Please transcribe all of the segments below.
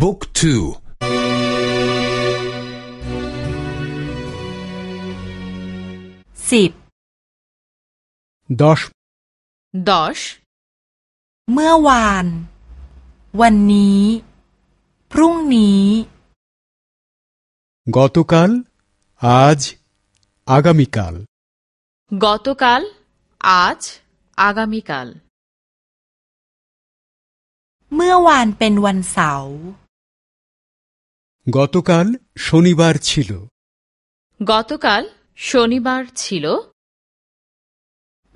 บุ๊กทูสิบ ดอชดอชเมื่อวาน วันนี้ พรุ่งนี้าจอากามิกัลก ক ตุกัลอาจอากามิกัลเมื่อวานเป็นวันเสาร์ গতকাল শনিবার ছিল গতকাল শনিবার ছিল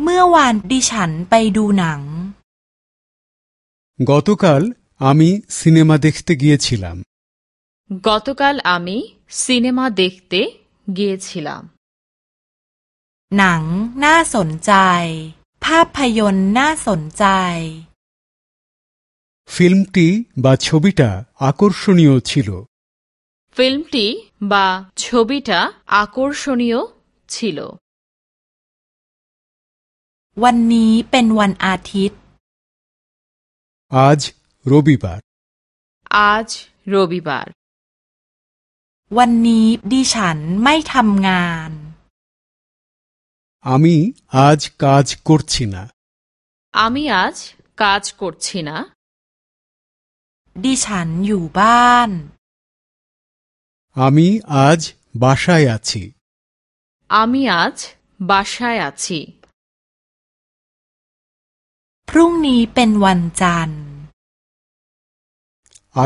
เมื่อวานดิฉัน ไปดู หนัง গতকাল আমি সিনেমা দেখতে গিয়েছিলাম গতকাল আমি সিনেমা দেখতে গিয়েছিলাম หนัง น่าสนใจภาพยนตร์น่าสนใจ ফিল্মটি বা ছবিটা আকর্ষণীয় ছিল ফিল্মটি বা ছবিটা আকর্ষণীয় ছিল วันนี้เป็นวันอาทิตย์ আজ রবিবার আজ রবিবার วันนี้ดิฉันไม่ทำงาน আমি আজ কাজ করছি না আমি আজ কাজ করছি না ดิฉันอยู่บ้าน আমি আজ বাসায় আছি আমি আজ বাসায় আছি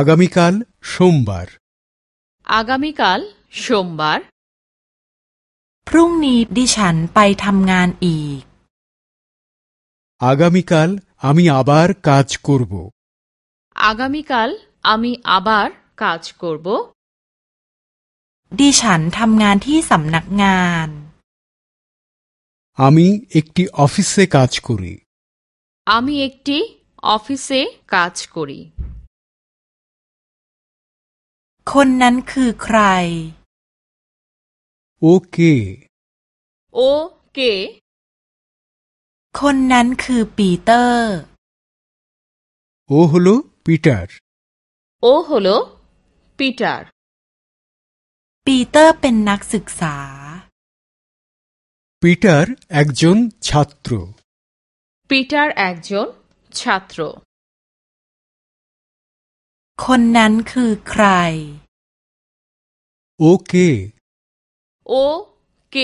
আগামীকাল সোমবার আগামীকাল সোমবার ই আগামীকাল আমি আবার কাজ করব আগামীকাল আমি আবার কাজ করব ดิฉัน ทำงานที่สำนักงานออามเกที আমি একটি অফিসে কাজ করি আমি একটি অফিসে কাজ করি คุรีคนนั้นคือใครโอเค โอเค คนนั้นคือปีเตอร์โโอ้หลปีเ ও হলো পিটার ও হ ปีเตอร์ปีเตอร์เป็นนักศึกษา ปีเเตอร์อกจุนชัต ন ছ ปีเตอร์เอกจุนชัต্ র คนนั้นคือใคร โอเค โอเค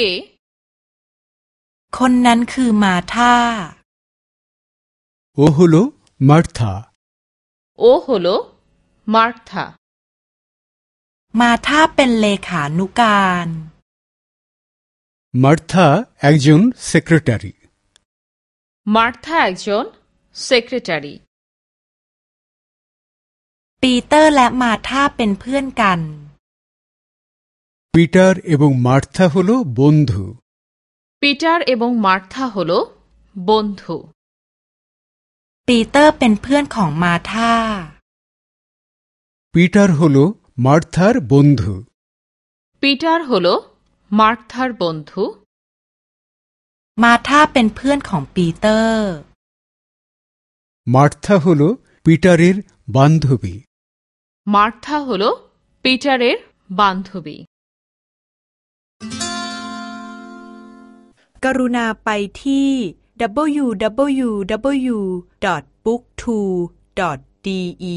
คนนั้นคือมาธา โอฮโลมาร์ธา โอฮโลมาร์ธามาธาเป็นเลขานุการมาร์ธาเอ็กจูนสเครตารีมาร์ธาเอ็กจูนสเครตารีปีเตอร์และมาธาเป็นเพื่อนกัน ปีเตอร์เอบงมาร์ธาฮุลบุนดูปีเตอร์เอบงมาร์ธาฮุลบุนดูปีเตอร์เป็นเพื่อนของมาธา ปีเตอร์ฮุล মার্থার বন্ধু পিটার হল মার্থার বন্ধু মার্থা เป็นเพื่อนของปีเตอร์ মার্থা হল পিটারের বান্ধবী মার্থা হল পিটারের বান্ধবী กรุณาไปที่ w w w b o o k t o d e